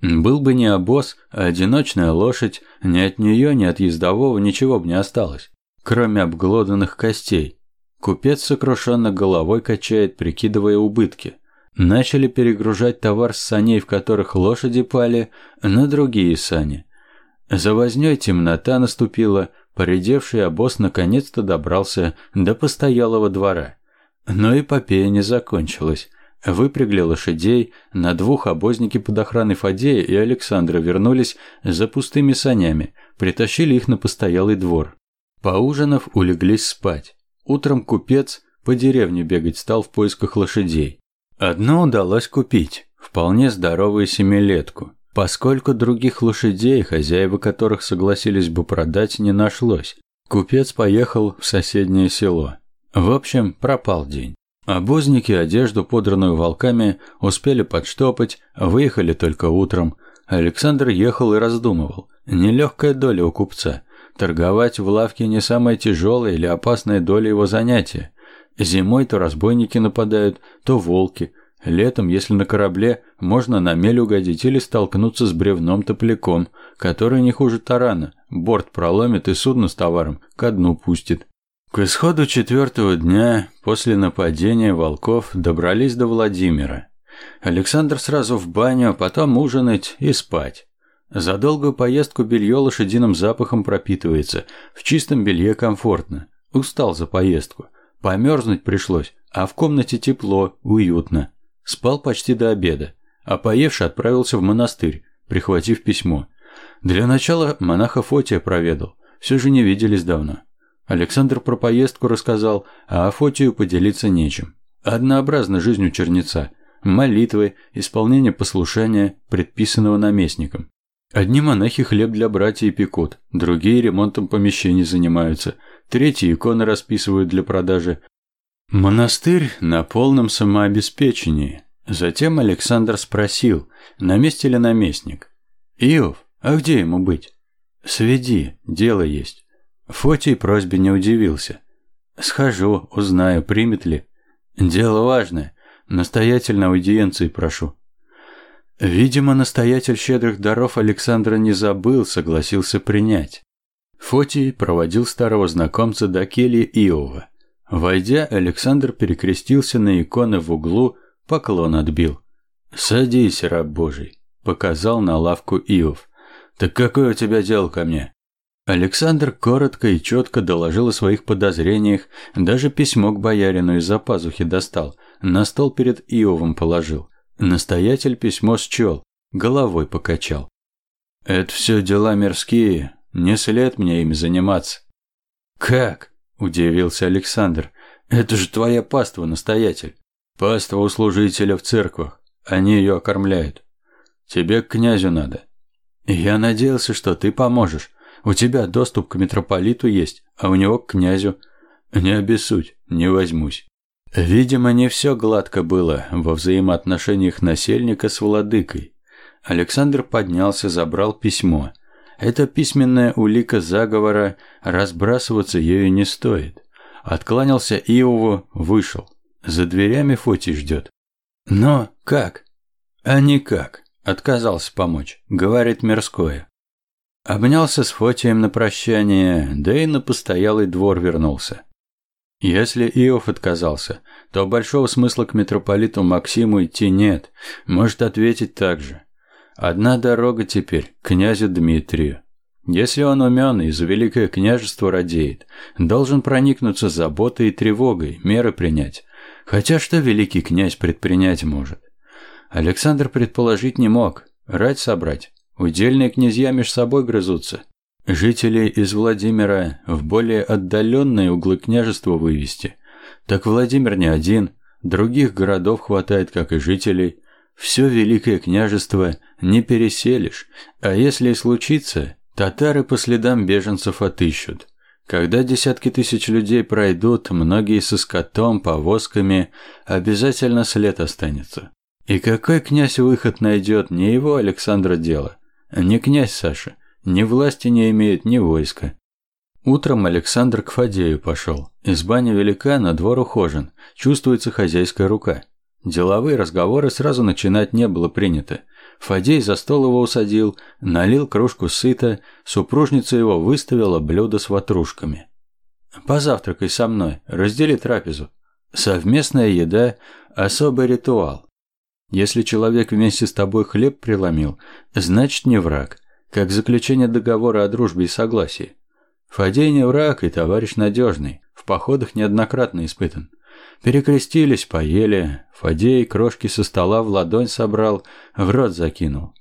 S1: Был бы не обоз, а одиночная лошадь, ни от нее, ни от ездового ничего бы не осталось, кроме обглоданных костей. Купец сокрушенно головой качает, прикидывая убытки. Начали перегружать товар с саней, в которых лошади пали, на другие сани. За вознёй темнота наступила, поредевший обоз наконец-то добрался до постоялого двора. Но эпопея не закончилась. Выпрягли лошадей, на двух обозники под охраной Фадея и Александра вернулись за пустыми санями, притащили их на постоялый двор. Поужинав, улеглись спать. Утром купец по деревне бегать стал в поисках лошадей. Одно удалось купить, вполне здоровую семилетку, поскольку других лошадей, хозяева которых согласились бы продать, не нашлось. Купец поехал в соседнее село. В общем, пропал день. Обозники одежду, подранную волками, успели подштопать, выехали только утром. Александр ехал и раздумывал. Нелегкая доля у купца. Торговать в лавке не самая тяжелая или опасная доля его занятия. Зимой то разбойники нападают, то волки. Летом, если на корабле, можно на мель угодить или столкнуться с бревном-топляком, который не хуже тарана. Борт проломит и судно с товаром ко дну пустит. К исходу четвертого дня после нападения волков добрались до Владимира. Александр сразу в баню, а потом ужинать и спать. За долгую поездку белье лошадиным запахом пропитывается, в чистом белье комфортно. Устал за поездку. Померзнуть пришлось, а в комнате тепло, уютно. Спал почти до обеда, а поевши отправился в монастырь, прихватив письмо. Для начала монаха Фотия проведал, все же не виделись давно. Александр про поездку рассказал, а Афотию поделиться нечем. Однообразна жизнь у чернеца. Молитвы, исполнение послушания, предписанного наместником. Одни монахи хлеб для братьев пекут, другие ремонтом помещений занимаются, третьи иконы расписывают для продажи. Монастырь на полном самообеспечении. Затем Александр спросил, на месте ли наместник. «Иов, а где ему быть?» «Сведи, дело есть». Фотий просьбе не удивился. «Схожу, узнаю, примет ли. Дело важное. Настоятельно аудиенции прошу». Видимо, настоятель щедрых даров Александра не забыл, согласился принять. Фотий проводил старого знакомца до кельи Иова. Войдя, Александр перекрестился на иконы в углу, поклон отбил. «Садись, раб Божий», — показал на лавку Иов. «Так какое у тебя дело ко мне?» Александр коротко и четко доложил о своих подозрениях, даже письмо к боярину из-за пазухи достал, на стол перед Иовом положил. Настоятель письмо счел, головой покачал. «Это все дела мирские, не след мне ими заниматься». «Как?» – удивился Александр. «Это же твоя паства, настоятель. Паства у служителя в церквах, они ее окормляют. Тебе к князю надо. Я надеялся, что ты поможешь». У тебя доступ к митрополиту есть, а у него к князю. Не обессудь, не возьмусь. Видимо, не все гладко было во взаимоотношениях насельника с владыкой. Александр поднялся, забрал письмо. Это письменная улика заговора, разбрасываться ею не стоит. Откланялся Иову, вышел. За дверями Фотий ждет. Но как? А никак. Отказался помочь, говорит мирское. Обнялся с Фотием на прощание, да и на постоялый двор вернулся. Если Иов отказался, то большого смысла к митрополиту Максиму идти нет, может ответить так же. Одна дорога теперь, к князю Дмитрию. Если он умен и за великое княжество радеет, должен проникнуться заботой и тревогой, меры принять. Хотя что великий князь предпринять может? Александр предположить не мог, рать собрать. Удельные князья между собой грызутся. Жителей из Владимира в более отдаленные углы княжества вывести. Так Владимир не один, других городов хватает, как и жителей. Все Великое княжество не переселишь, а если и случится, татары по следам беженцев отыщут. Когда десятки тысяч людей пройдут, многие со скотом, повозками, обязательно след останется. И какой князь выход найдет, не его Александра дело. Не князь Саша, ни власти не имеет, ни войска. Утром Александр к Фадею пошел. Изба невелика, на двор ухожен, чувствуется хозяйская рука. Деловые разговоры сразу начинать не было принято. Фадей за стол его усадил, налил кружку сыта, супружница его выставила блюдо с ватрушками. «Позавтракай со мной, раздели трапезу. Совместная еда – особый ритуал. Если человек вместе с тобой хлеб преломил, значит не враг, как заключение договора о дружбе и согласии. Фадей не враг и товарищ надежный, в походах неоднократно испытан. Перекрестились, поели. Фадей крошки со стола в ладонь собрал, в рот закинул.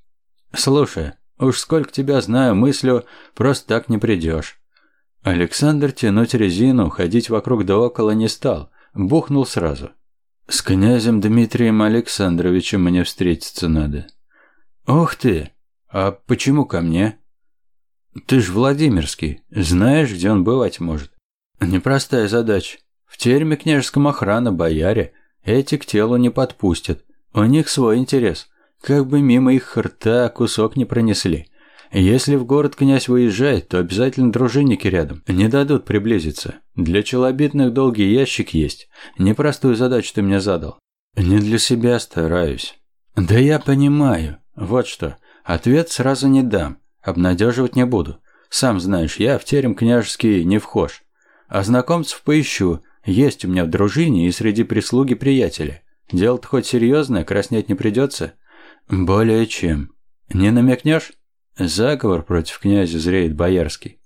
S1: «Слушай, уж сколько тебя знаю, мыслю, просто так не придешь». Александр тянуть резину, ходить вокруг да около не стал, бухнул сразу. «С князем Дмитрием Александровичем мне встретиться надо». «Ух ты! А почему ко мне?» «Ты ж Владимирский, знаешь, где он бывать может?» «Непростая задача. В терме княжеском охрана, бояре. Эти к телу не подпустят. У них свой интерес. Как бы мимо их рта кусок не пронесли. Если в город князь выезжает, то обязательно дружинники рядом. Не дадут приблизиться. Для челобитных долгий ящик есть. Непростую задачу ты мне задал. Не для себя стараюсь. Да я понимаю. Вот что. Ответ сразу не дам. Обнадеживать не буду. Сам знаешь, я в терем княжеский не вхож. А знакомцев поищу. Есть у меня в дружине и среди прислуги приятели. Дело-то хоть серьезное, краснеть не придется? Более чем. Не намекнешь? Заговор против князя зреет боярский.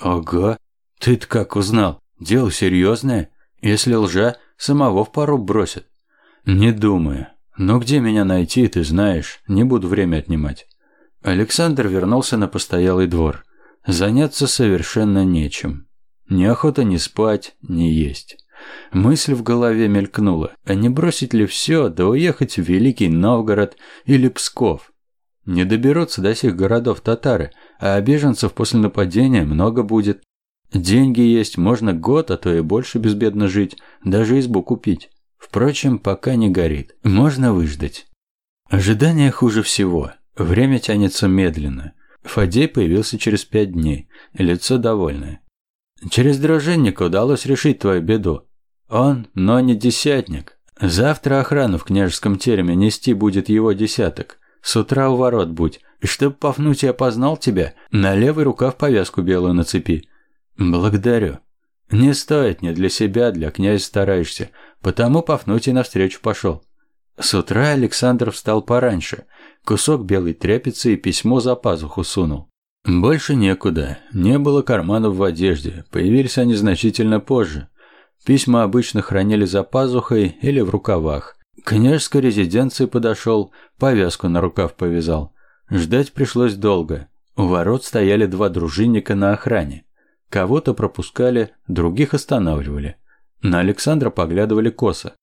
S1: Ого, ты-то как узнал? Дело серьезное. Если лжа, самого в пару бросят. Не думаю. Но где меня найти, ты знаешь. Не буду время отнимать. Александр вернулся на постоялый двор. Заняться совершенно нечем. Неохота ни спать, ни есть. Мысль в голове мелькнула, а не бросить ли все, да уехать в Великий Новгород или Псков? Не доберутся до сих городов татары, а беженцев после нападения много будет. Деньги есть, можно год, а то и больше безбедно жить, даже избу купить. Впрочем, пока не горит, можно выждать. Ожидание хуже всего. Время тянется медленно. Фадей появился через пять дней, лицо довольное. Через дружинника удалось решить твою беду. Он, но не десятник. Завтра охрану в княжеском тереме нести будет его десяток. С утра у ворот будь. И чтоб Пафнутий опознал тебя, на левый рукав повязку белую нацепи. Благодарю. Не стоит, не для себя, для князя стараешься. Потому Пафнутий навстречу пошел. С утра Александр встал пораньше. Кусок белой тряпицы и письмо за пазуху сунул. Больше некуда. Не было карманов в одежде. Появились они значительно позже. Письма обычно хранили за пазухой или в рукавах. К княжеской резиденции подошел, повязку на рукав повязал. Ждать пришлось долго. У ворот стояли два дружинника на охране. Кого-то пропускали, других останавливали. На Александра поглядывали косо.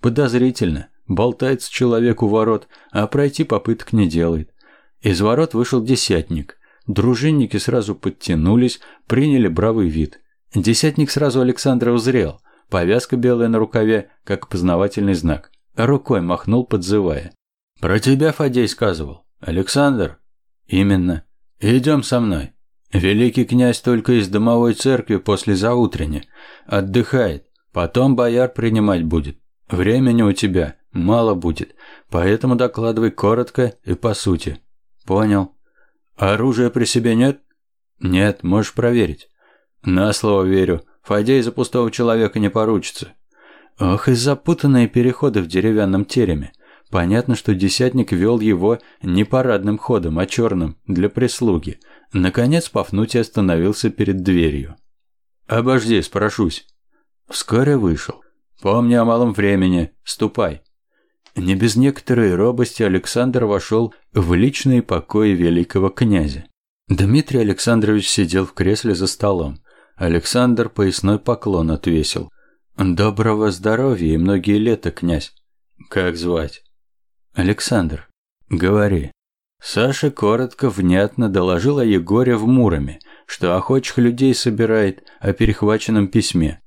S1: Подозрительно. Болтается человек у ворот, а пройти попыток не делает. Из ворот вышел десятник. Дружинники сразу подтянулись, приняли бравый вид. Десятник сразу Александра узрел. Повязка белая на рукаве, как познавательный знак. Рукой махнул, подзывая. «Про тебя Фадей сказывал. Александр?» «Именно. Идем со мной. Великий князь только из домовой церкви после заутрення. Отдыхает. Потом бояр принимать будет. Времени у тебя мало будет, поэтому докладывай коротко и по сути. Понял?» Оружия при себе нет? Нет, можешь проверить. На слово верю. Фадей за пустого человека не поручится. Ох, и запутанные переходы в деревянном тереме. Понятно, что десятник вел его не парадным ходом, а черным, для прислуги. Наконец Пафнутий остановился перед дверью. «Обожди, спрошусь». Вскоре вышел. «Помни о малом времени. Ступай». Не без некоторой робости Александр вошел в личные покои великого князя. Дмитрий Александрович сидел в кресле за столом. Александр поясной поклон отвесил. «Доброго здоровья и многие лета, князь. Как звать?» Александр, говори. Саша коротко, внятно доложил о Егоре в Муроме, что охочих людей собирает о перехваченном письме.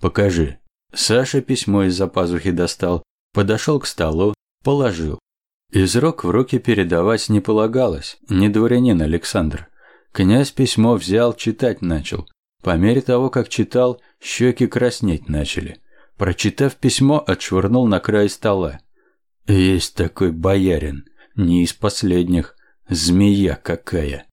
S1: Покажи. Саша письмо из-за пазухи достал, подошел к столу, положил. Из рук в руки передавать не полагалось, не дворянин Александр. Князь письмо взял, читать начал. По мере того, как читал, щеки краснеть начали. Прочитав письмо, отшвырнул на край стола. Есть такой боярин, не из последних, змея какая.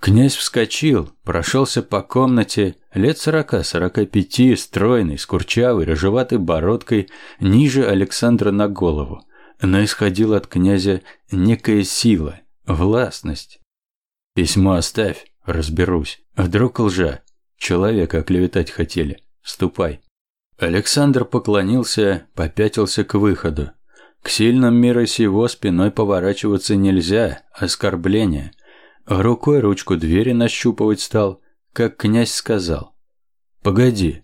S1: Князь вскочил, прошелся по комнате, лет сорока-сорока пяти, стройный, с курчавой, рыжеватой бородкой, ниже Александра на голову. Но исходила от князя некая сила, властность. «Письмо оставь, разберусь. Вдруг лжа. Человека оклеветать хотели. Ступай». Александр поклонился, попятился к выходу. К сильным мира сего спиной поворачиваться нельзя, оскорбление. Рукой ручку двери нащупывать стал, как князь сказал. «Погоди,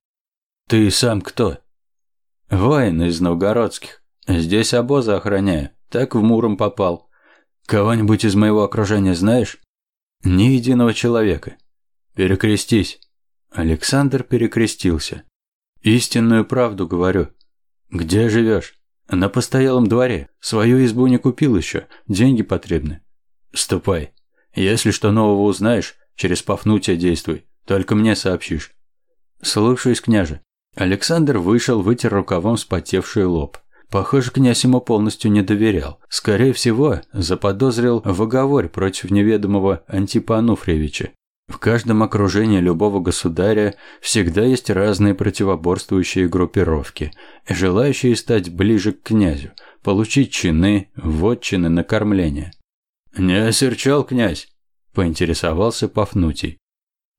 S1: ты сам кто?» «Воин из новгородских. Здесь обозы охраняю, так в Муром попал. Кого-нибудь из моего окружения знаешь?» Ни единого человека. Перекрестись. Александр перекрестился. Истинную правду говорю. Где живешь? На постоялом дворе. Свою избу не купил еще. Деньги потребны. Ступай. Если что нового узнаешь, через Пафнутия действуй. Только мне сообщишь. Слушаюсь, княже. Александр вышел, вытер рукавом спотевший лоб. Похоже, князь ему полностью не доверял. Скорее всего, заподозрил в оговоре против неведомого Антипа Ануфриевича. В каждом окружении любого государя всегда есть разные противоборствующие группировки, желающие стать ближе к князю, получить чины, вотчины, накормление. «Не осерчал князь?» – поинтересовался Пафнутий.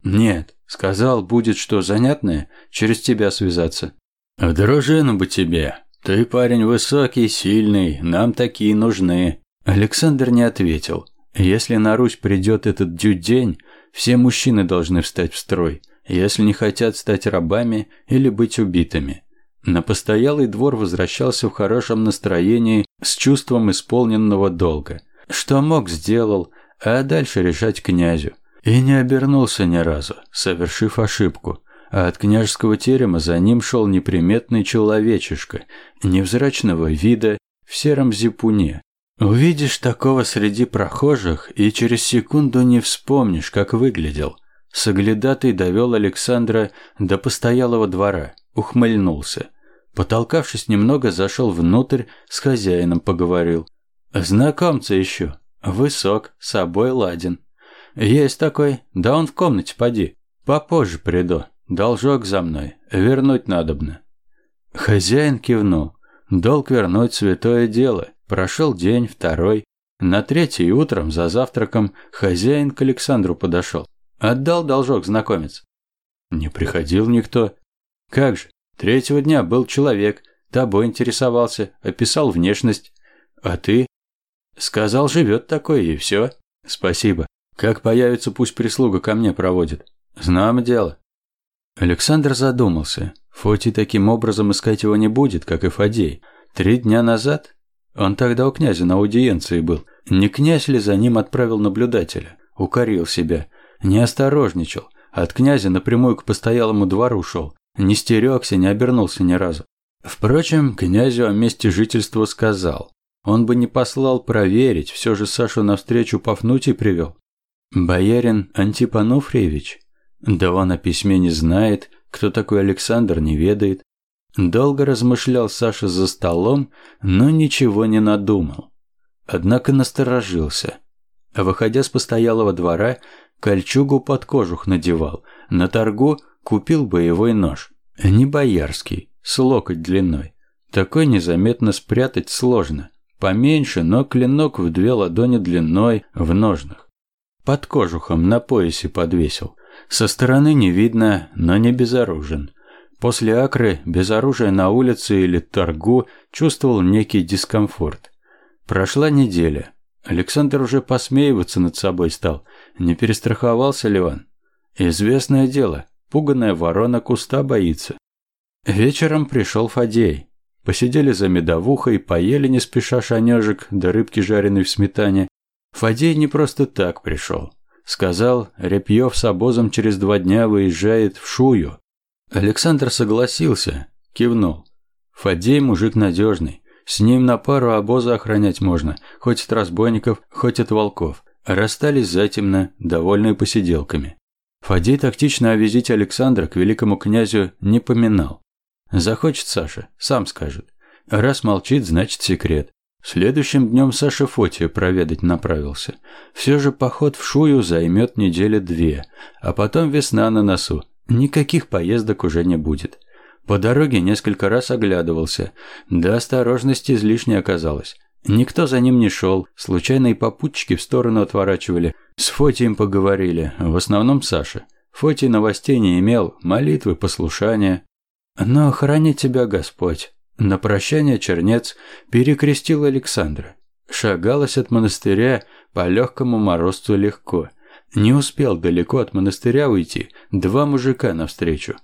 S1: «Нет, сказал, будет что занятное, через тебя связаться». «В дружину бы тебе», «Ты парень высокий, сильный, нам такие нужны». Александр не ответил. «Если на Русь придет этот день, все мужчины должны встать в строй, если не хотят стать рабами или быть убитыми». На постоялый двор возвращался в хорошем настроении с чувством исполненного долга. Что мог, сделал, а дальше решать князю. И не обернулся ни разу, совершив ошибку а от княжеского терема за ним шел неприметный человечишка, невзрачного вида, в сером зипуне. Увидишь такого среди прохожих и через секунду не вспомнишь, как выглядел. Соглядатый довел Александра до постоялого двора, ухмыльнулся. Потолкавшись немного, зашел внутрь, с хозяином поговорил. «Знакомца еще. Высок, с собой ладен. Есть такой, да он в комнате поди. Попозже приду». Должок за мной. Вернуть надобно». Хозяин кивнул. Долг вернуть святое дело. Прошел день, второй. На третий утром за завтраком хозяин к Александру подошел. Отдал должок знакомец. Не приходил никто. Как же, третьего дня был человек, тобой интересовался, описал внешность. А ты? Сказал, живет такой, и все. Спасибо. Как появится, пусть прислуга ко мне проводит. Знамо дело. Александр задумался. Фоти таким образом искать его не будет, как и Фадей. Три дня назад? Он тогда у князя на аудиенции был. Не князь ли за ним отправил наблюдателя? Укорил себя. Не осторожничал. От князя напрямую к постоялому двору шел. Не стерегся, не обернулся ни разу. Впрочем, князю о месте жительства сказал. Он бы не послал проверить, все же Сашу навстречу Пафнутий привел. «Боярин Антип Ануфриевич?» Да он о письме не знает, кто такой Александр не ведает. Долго размышлял Саша за столом, но ничего не надумал. Однако насторожился. Выходя с постоялого двора, кольчугу под кожух надевал. На торгу купил боевой нож. Не боярский, с локоть длиной. Такой незаметно спрятать сложно. Поменьше, но клинок в две ладони длиной в ножнах. Под кожухом на поясе подвесил. Со стороны не видно, но не безоружен. После акры без оружия на улице или торгу чувствовал некий дискомфорт. Прошла неделя. Александр уже посмеиваться над собой стал. Не перестраховался ли он? Известное дело, пуганая ворона куста боится. Вечером пришел Фадей. Посидели за медовухой, поели не спеша шанежек да рыбки жареной в сметане. Фадей не просто так пришел. Сказал, Репьев с обозом через два дня выезжает в Шую. Александр согласился, кивнул. Фадей мужик надежный. С ним на пару обоза охранять можно, хоть от разбойников, хоть от волков. Расстались затемно, довольные посиделками. Фадей тактично о визите Александра к великому князю не поминал. Захочет Саша, сам скажет. Раз молчит, значит секрет. Следующим днем Саша Фотия проведать направился. Все же поход в Шую займет недели две, а потом весна на носу. Никаких поездок уже не будет. По дороге несколько раз оглядывался, да осторожности излишне оказалось. Никто за ним не шел, случайные попутчики в сторону отворачивали. С Фотием поговорили, в основном Саша. Фотий новостей не имел, молитвы, послушания. Но храни тебя Господь. На прощание чернец перекрестил Александра. Шагалось от монастыря по легкому морозцу легко. Не успел далеко от монастыря уйти, два мужика навстречу.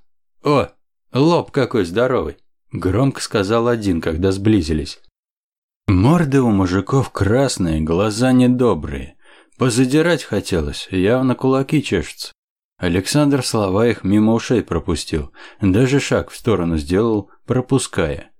S1: «О, лоб какой здоровый!» – громко сказал один, когда сблизились. Морды у мужиков красные, глаза недобрые. Позадирать хотелось, явно кулаки чешутся. Александр слова их мимо ушей пропустил, даже шаг в сторону сделал, пропуская.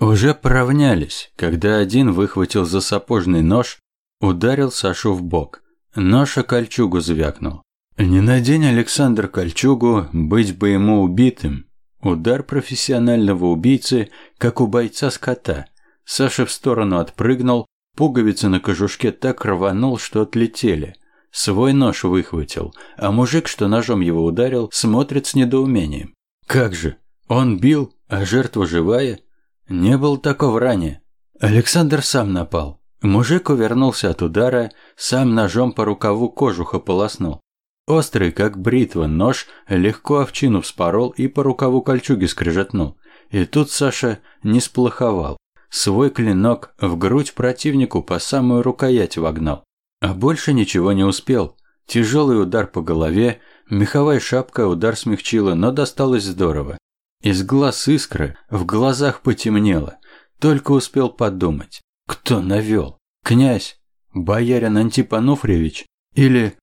S1: Уже поравнялись, когда один выхватил за сапожный нож, ударил Сашу в бок. Нож о кольчугу звякнул. Не надень Александр кольчугу, быть бы ему убитым. Удар профессионального убийцы, как у бойца скота – Саша в сторону отпрыгнул, пуговицы на кожушке так рванул, что отлетели. Свой нож выхватил, а мужик, что ножом его ударил, смотрит с недоумением. Как же? Он бил, а жертва живая? Не было такого ранее. Александр сам напал. Мужик увернулся от удара, сам ножом по рукаву кожуха полоснул. Острый, как бритва, нож легко овчину вспорол и по рукаву кольчуги скрежетнул. И тут Саша не сплоховал. Свой клинок в грудь противнику по самую рукоять вогнал. А больше ничего не успел. Тяжелый удар по голове, меховая шапка удар смягчила, но досталось здорово. Из глаз искры, в глазах потемнело. Только успел подумать, кто навел? Князь? Боярин Антип Ануфриевич? Или...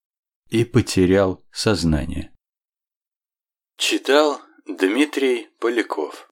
S1: И потерял сознание. Читал Дмитрий Поляков